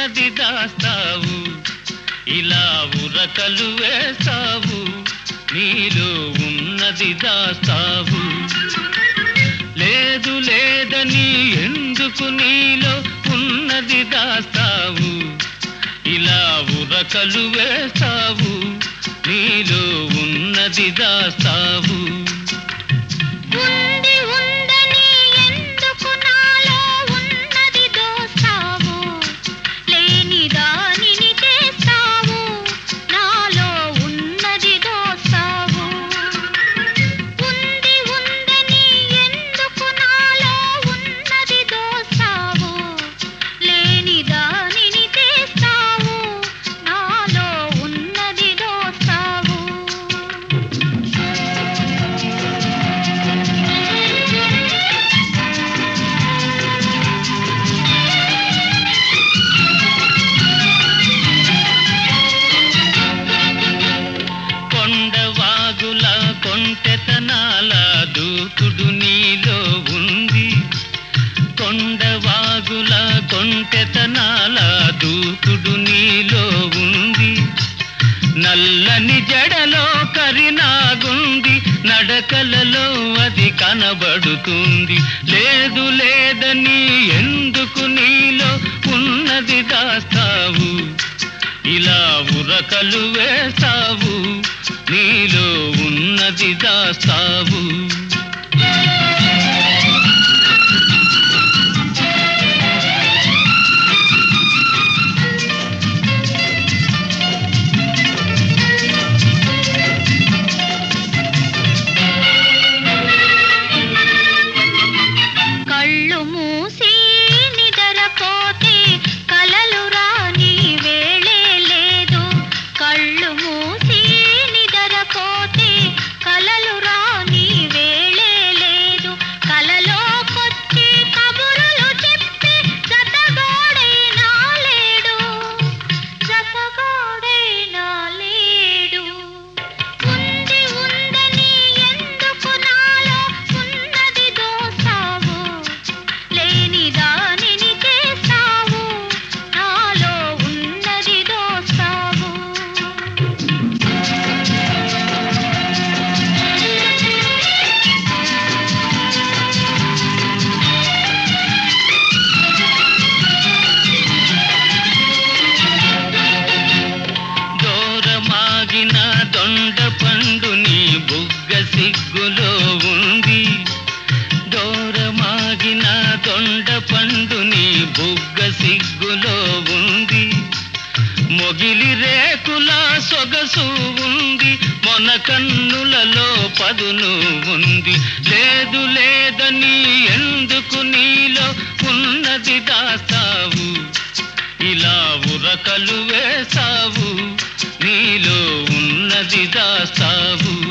లేదని దాస్తావు. ఇలా ఉరకలు వేస్తావు. నీలో ఉన్నది దాస్తావు. లేదు లేదని ఎందుకు నీలో ఉన్నది దాస్తావు? ఇలా ఉరకలు వేస్తావు. నీలో ఉన్నది దాస్తావు. ఉంది నీలో ఉంది. కొండవాగుల కొంటెతనాల దూకుడు నీలో ఉంది. నల్లని జడలో కరినాగుంది. నడకలలో అది కనబడుతుంది. లేదు లేదని ఎందుకు నీలో ఉన్నది దాస్తావు? ఇలా ఉరకలు వేస్తావు. నీలో ఉన్నది దాస్తావు. మొగిలి రేకుల సొగసు ఉంది. మొన కన్నులలో పదును ఉంది. లేదు లేదని ఎందుకు నీలో ఉన్నది దాస్తావు? ఇలా ఉరకలు వేసావు నీలో ఉన్నది దాస్తావు.